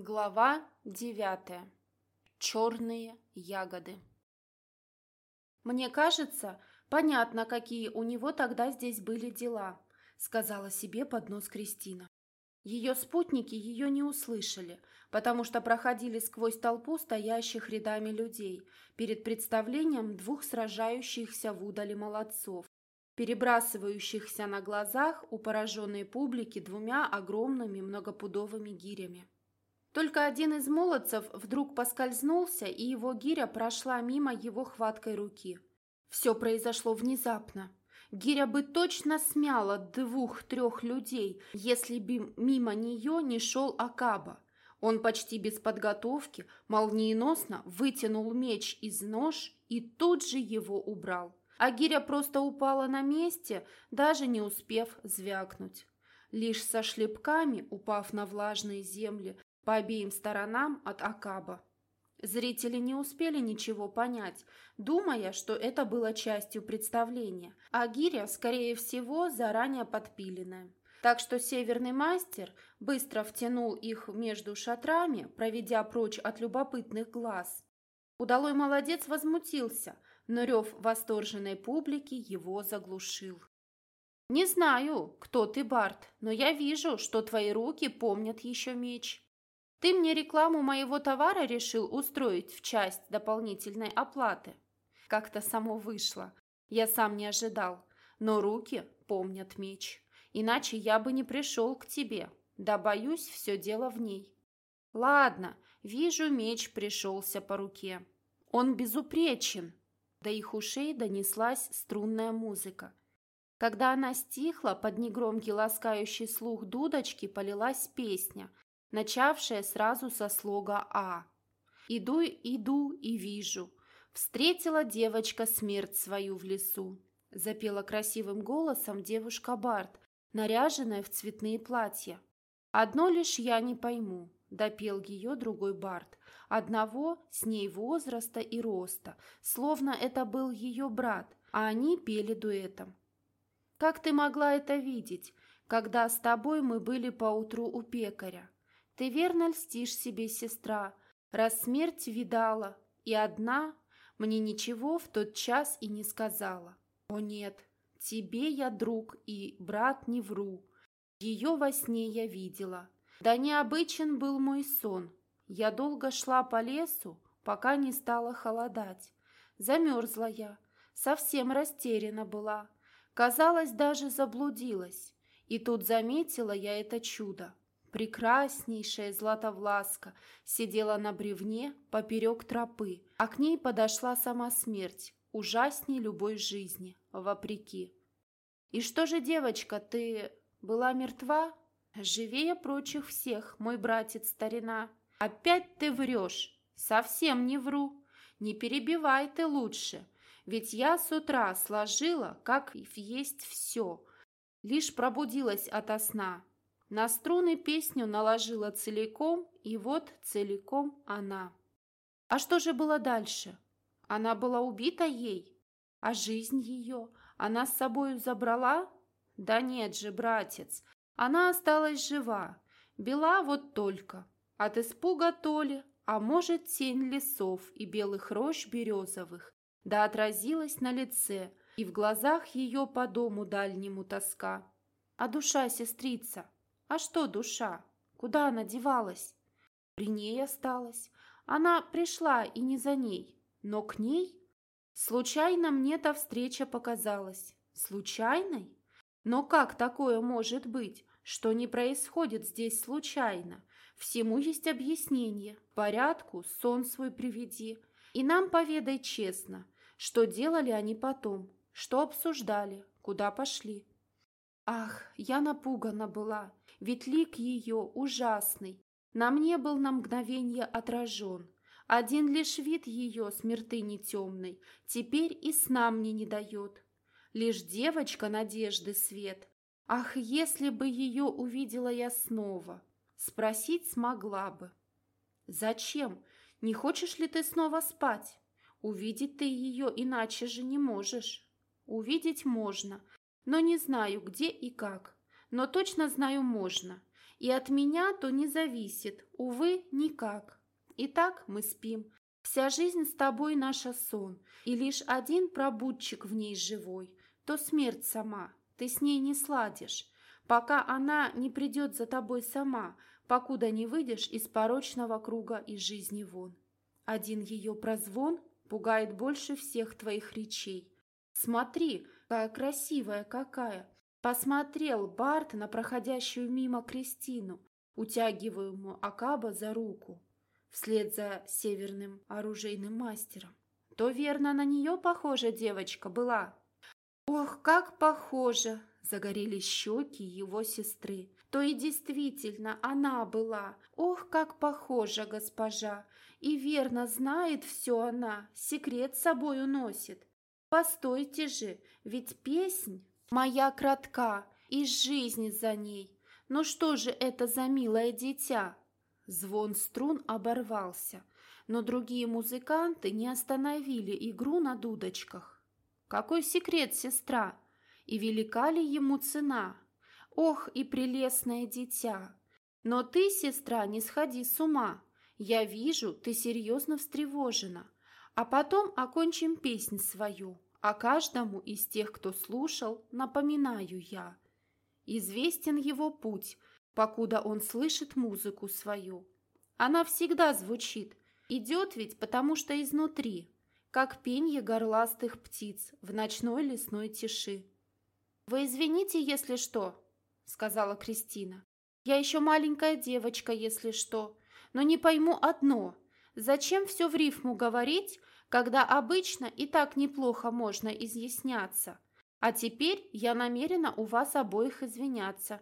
Глава девятая. Черные ягоды. «Мне кажется, понятно, какие у него тогда здесь были дела», сказала себе под нос Кристина. Ее спутники ее не услышали, потому что проходили сквозь толпу стоящих рядами людей перед представлением двух сражающихся в удале молодцов, перебрасывающихся на глазах у пораженной публики двумя огромными многопудовыми гирями. Только один из молодцев вдруг поскользнулся, и его гиря прошла мимо его хваткой руки. Все произошло внезапно. Гиря бы точно смяла двух-трех людей, если бы мимо нее не шел Акаба. Он почти без подготовки, молниеносно вытянул меч из нож и тут же его убрал. А гиря просто упала на месте, даже не успев звякнуть. Лишь со шлепками, упав на влажные земли, по обеим сторонам от Акаба. Зрители не успели ничего понять, думая, что это было частью представления, а гиря, скорее всего, заранее подпиленная. Так что северный мастер быстро втянул их между шатрами, проведя прочь от любопытных глаз. Удалой молодец возмутился, но рев восторженной публики его заглушил. «Не знаю, кто ты, Барт, но я вижу, что твои руки помнят еще меч». Ты мне рекламу моего товара решил устроить в часть дополнительной оплаты. Как-то само вышло. Я сам не ожидал. Но руки помнят меч. Иначе я бы не пришел к тебе. Да, боюсь, все дело в ней. Ладно, вижу, меч пришелся по руке. Он безупречен. До их ушей донеслась струнная музыка. Когда она стихла, под негромкий ласкающий слух дудочки полилась песня – начавшая сразу со слога «А». «Иду, иду и вижу. Встретила девочка смерть свою в лесу». Запела красивым голосом девушка Барт, наряженная в цветные платья. «Одно лишь я не пойму», — допел ее другой Барт, одного с ней возраста и роста, словно это был ее брат, а они пели дуэтом. «Как ты могла это видеть, когда с тобой мы были поутру у пекаря?» Ты верно льстишь себе, сестра, раз смерть видала, и одна мне ничего в тот час и не сказала. О нет, тебе я друг и брат не вру. Ее во сне я видела. Да необычен был мой сон. Я долго шла по лесу, пока не стало холодать. Замерзла я, совсем растеряна была. Казалось, даже заблудилась. И тут заметила я это чудо. Прекраснейшая Златовласка сидела на бревне поперек тропы, а к ней подошла сама смерть, ужасней любой жизни, вопреки. «И что же, девочка, ты была мертва? Живее прочих всех, мой братец старина. Опять ты врешь. Совсем не вру. Не перебивай ты лучше, ведь я с утра сложила, как есть все. Лишь пробудилась ото сна, на струны песню наложила целиком, и вот целиком она. А что же было дальше? Она была убита ей? А жизнь ее она с собою забрала? Да нет же, братец, она осталась жива, бела вот только. От испуга то ли, а может, тень лесов и белых рощ березовых, да отразилась на лице, и в глазах ее по дому дальнему тоска. А душа, сестрица, а что душа? Куда она девалась? При ней осталась. Она пришла и не за ней. Но к ней? Случайно мне та встреча показалась. Случайной? Но как такое может быть, что не происходит здесь случайно? Всему есть объяснение. Порядку сон свой приведи. И нам поведай честно, что делали они потом, что обсуждали, куда пошли. Ах, я напугана была, ведь лик ее ужасный. На мне был на мгновенье отражен. Один лишь вид ее смертыни темной теперь и сна мне не дает. Лишь девочка надежды свет. Ах, если бы ее увидела я снова, спросить смогла бы. Зачем? Не хочешь ли ты снова спать? Увидеть ты ее иначе же не можешь. Увидеть можно, но не знаю, где и как но точно знаю можно. И от меня то не зависит, увы, никак. Итак, мы спим. Вся жизнь с тобой наша сон, и лишь один пробудчик в ней живой, то смерть сама, ты с ней не сладишь, пока она не придет за тобой сама, покуда не выйдешь из порочного круга и жизни вон. Один ее прозвон пугает больше всех твоих речей. Смотри, какая красивая какая! Посмотрел Барт на проходящую мимо Кристину, утягиваемую Акаба за руку, вслед за северным оружейным мастером. То верно на нее похожа девочка была. Ох, как похожа! Загорелись щеки его сестры. То и действительно она была. Ох, как похожа госпожа! И верно знает все она, секрет с собой уносит. Постойте же, ведь песнь моя кратка, и жизнь за ней. Ну что же это за милое дитя? Звон струн оборвался, но другие музыканты не остановили игру на дудочках. Какой секрет, сестра? И велика ли ему цена? Ох, и прелестное дитя! Но ты, сестра, не сходи с ума. Я вижу, ты серьезно встревожена. А потом окончим песнь свою. А каждому из тех, кто слушал, напоминаю я. Известен его путь, покуда он слышит музыку свою. Она всегда звучит, идет ведь потому что изнутри, как пенье горластых птиц в ночной лесной тиши. «Вы извините, если что», — сказала Кристина. «Я еще маленькая девочка, если что но не пойму одно. Зачем все в рифму говорить, когда обычно и так неплохо можно изъясняться? А теперь я намерена у вас обоих извиняться».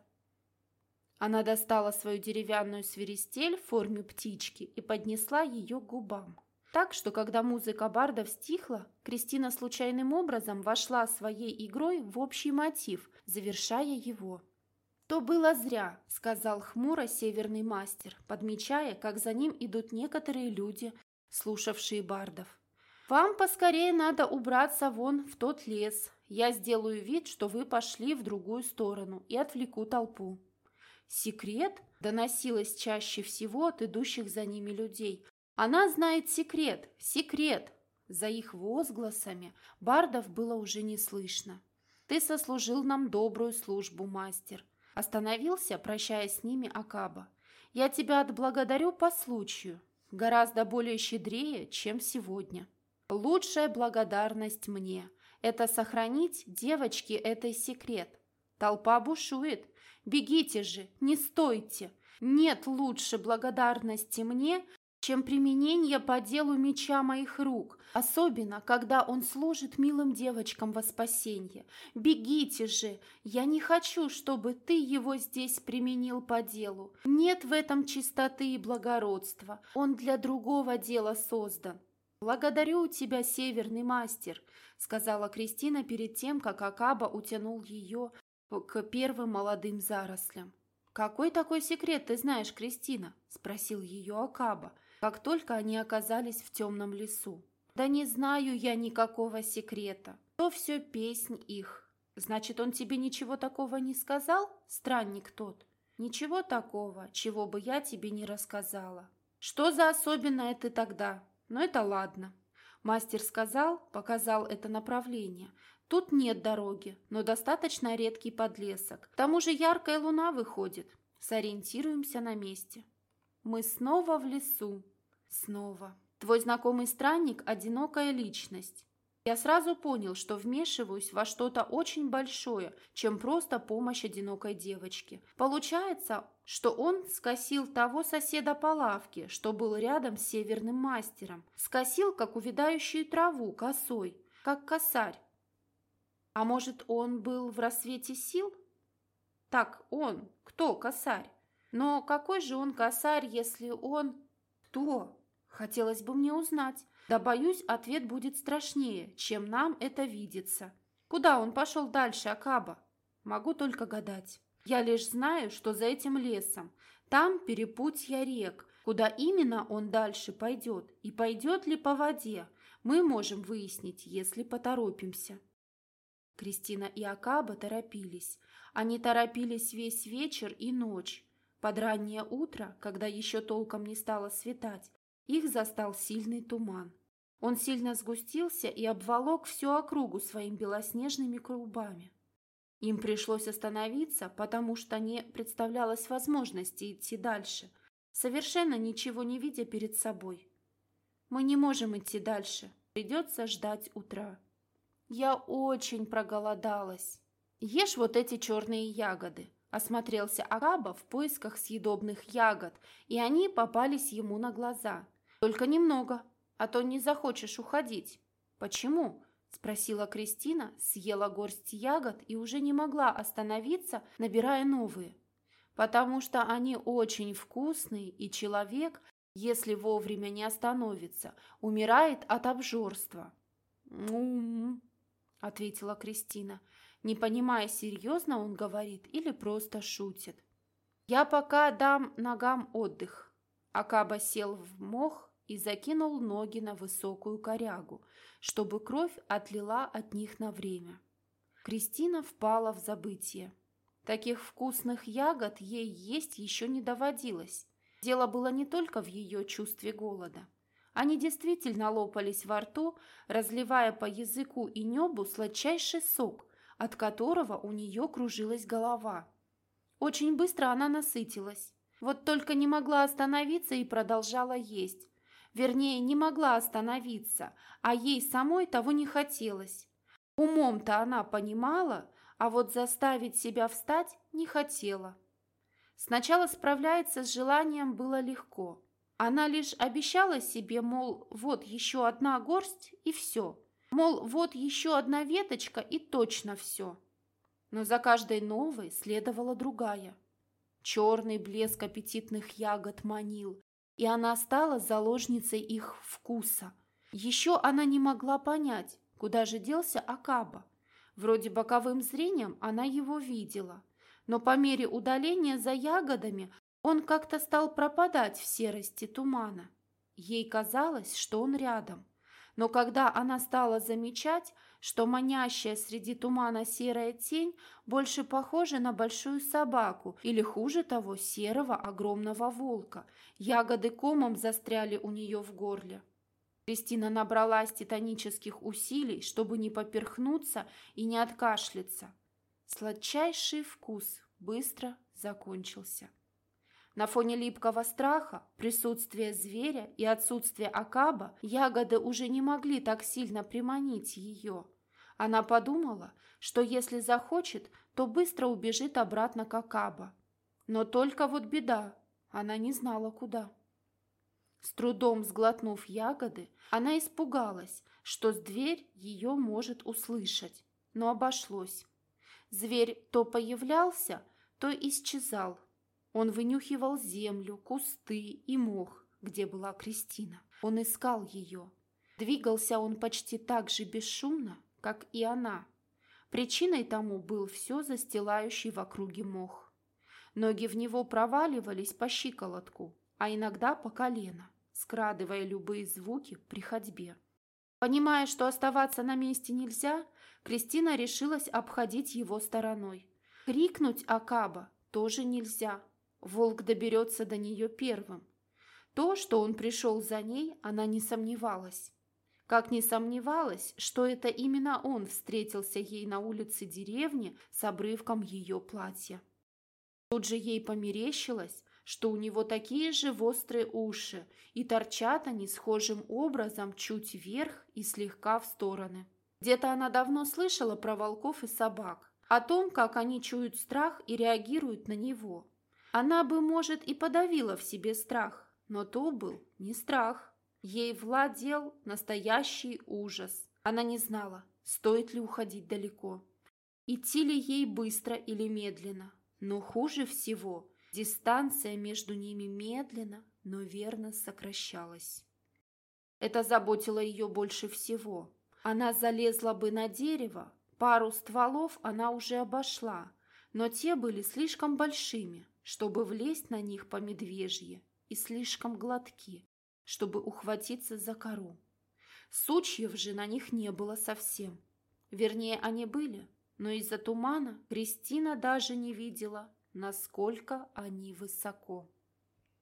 Она достала свою деревянную свиристель в форме птички и поднесла ее к губам. Так что, когда музыка бардов стихла, Кристина случайным образом вошла своей игрой в общий мотив, завершая его. «То было зря», — сказал хмуро северный мастер, подмечая, как за ним идут некоторые люди, слушавшие бардов. «Вам поскорее надо убраться вон в тот лес. Я сделаю вид, что вы пошли в другую сторону и отвлеку толпу». «Секрет?» — доносилось чаще всего от идущих за ними людей. «Она знает секрет! Секрет!» За их возгласами бардов было уже не слышно. «Ты сослужил нам добрую службу, мастер», Остановился, прощаясь с ними Акаба. «Я тебя отблагодарю по случаю, гораздо более щедрее, чем сегодня. Лучшая благодарность мне – это сохранить девочке этой секрет. Толпа бушует. Бегите же, не стойте. Нет лучше благодарности мне, чем применение по делу меча моих рук, особенно, когда он служит милым девочкам во спасение. Бегите же! Я не хочу, чтобы ты его здесь применил по делу. Нет в этом чистоты и благородства. Он для другого дела создан. «Благодарю тебя, северный мастер», — сказала Кристина перед тем, как Акаба утянул ее к первым молодым зарослям. «Какой такой секрет ты знаешь, Кристина?» — спросил ее Акаба как только они оказались в темном лесу. «Да не знаю я никакого секрета. То все песнь их. Значит, он тебе ничего такого не сказал, странник тот? Ничего такого, чего бы я тебе не рассказала. Что за особенное ты тогда? Но это ладно». Мастер сказал, показал это направление. Тут нет дороги, но достаточно редкий подлесок. К тому же яркая луна выходит. Сориентируемся на месте. Мы снова в лесу. Снова. Твой знакомый странник – одинокая личность. Я сразу понял, что вмешиваюсь во что-то очень большое, чем просто помощь одинокой девочке. Получается, что он скосил того соседа по лавке, что был рядом с северным мастером. Скосил, как увядающую траву, косой, как косарь. А может, он был в рассвете сил? Так, он. Кто косарь? Но какой же он косарь, если он... Кто? Хотелось бы мне узнать. Да, боюсь, ответ будет страшнее, чем нам это видится. Куда он пошел дальше, Акаба? Могу только гадать. Я лишь знаю, что за этим лесом. Там перепутья рек. Куда именно он дальше пойдет? И пойдет ли по воде? Мы можем выяснить, если поторопимся. Кристина и Акаба торопились. Они торопились весь вечер и ночь. Под раннее утро, когда еще толком не стало светать, их застал сильный туман. Он сильно сгустился и обволок всю округу своими белоснежными клубами. Им пришлось остановиться, потому что не представлялось возможности идти дальше, совершенно ничего не видя перед собой. Мы не можем идти дальше, придется ждать утра. Я очень проголодалась. Ешь вот эти черные ягоды. Осмотрелся Араба в поисках съедобных ягод, и они попались ему на глаза. Только немного, а то не захочешь уходить. Почему? Спросила Кристина, съела горсть ягод и уже не могла остановиться, набирая новые. Потому что они очень вкусные, и человек, если вовремя не остановится, умирает от обжорства. «М-м-м», ответила Кристина, не понимая, серьезно он говорит или просто шутит. «Я пока дам ногам отдых». Акаба сел в мох и закинул ноги на высокую корягу, чтобы кровь отлила от них на время. Кристина впала в забытие. Таких вкусных ягод ей есть еще не доводилось. Дело было не только в ее чувстве голода. Они действительно лопались во рту, разливая по языку и небу сладчайший сок, от которого у нее кружилась голова. Очень быстро она насытилась. Вот только не могла остановиться и продолжала есть. Вернее, не могла остановиться, а ей самой того не хотелось. Умом-то она понимала, а вот заставить себя встать не хотела. Сначала справляться с желанием было легко. Она лишь обещала себе, мол, вот еще одна горсть и все. Мол, вот еще одна веточка и точно все. Но за каждой новой следовала другая. Черный блеск аппетитных ягод манил, и она стала заложницей их вкуса. Еще она не могла понять, куда же делся Акаба. Вроде боковым зрением она его видела, но по мере удаления за ягодами он как-то стал пропадать в серости тумана. Ей казалось, что он рядом. Но когда она стала замечать, что манящая среди тумана серая тень больше похожа на большую собаку или, хуже того, серого огромного волка. Ягоды комом застряли у нее в горле. Кристина набралась титанических усилий, чтобы не поперхнуться и не откашляться. Сладчайший вкус быстро закончился. На фоне липкого страха, присутствия зверя и отсутствия Акаба ягоды уже не могли так сильно приманить ее. Она подумала, что если захочет, то быстро убежит обратно к Акаба. Но только вот беда, она не знала куда. С трудом сглотнув ягоды, она испугалась, что дверь ее может услышать, но обошлось. Зверь то появлялся, то исчезал, он вынюхивал землю, кусты и мох, где была Кристина. Он искал ее. Двигался он почти так же бесшумно, как и она. Причиной тому был все застилающий в округе мох. Ноги в него проваливались по щиколотку, а иногда по колено, скрадывая любые звуки при ходьбе. Понимая, что оставаться на месте нельзя, Кристина решилась обходить его стороной. Крикнуть Акаба тоже нельзя, волк доберется до нее первым. То, что он пришел за ней, она не сомневалась. Как не сомневалась, что это именно он встретился ей на улице деревни с обрывком ее платья. Тут же ей померещилось, что у него такие же острые уши, и торчат они схожим образом чуть вверх и слегка в стороны. Где-то она давно слышала про волков и собак, о том, как они чуют страх и реагируют на него. Она бы, может, и подавила в себе страх, но то был не страх. Ей владел настоящий ужас. Она не знала, стоит ли уходить далеко. Идти ли ей быстро или медленно. Но хуже всего, дистанция между ними медленно, но верно сокращалась. Это заботило ее больше всего. Она залезла бы на дерево, пару стволов она уже обошла, но те были слишком большими, чтобы влезть на них по медвежье, и слишком гладки, чтобы ухватиться за кору. Сучьев же на них не было совсем. Вернее, они были, но из-за тумана Кристина даже не видела насколько они высоко.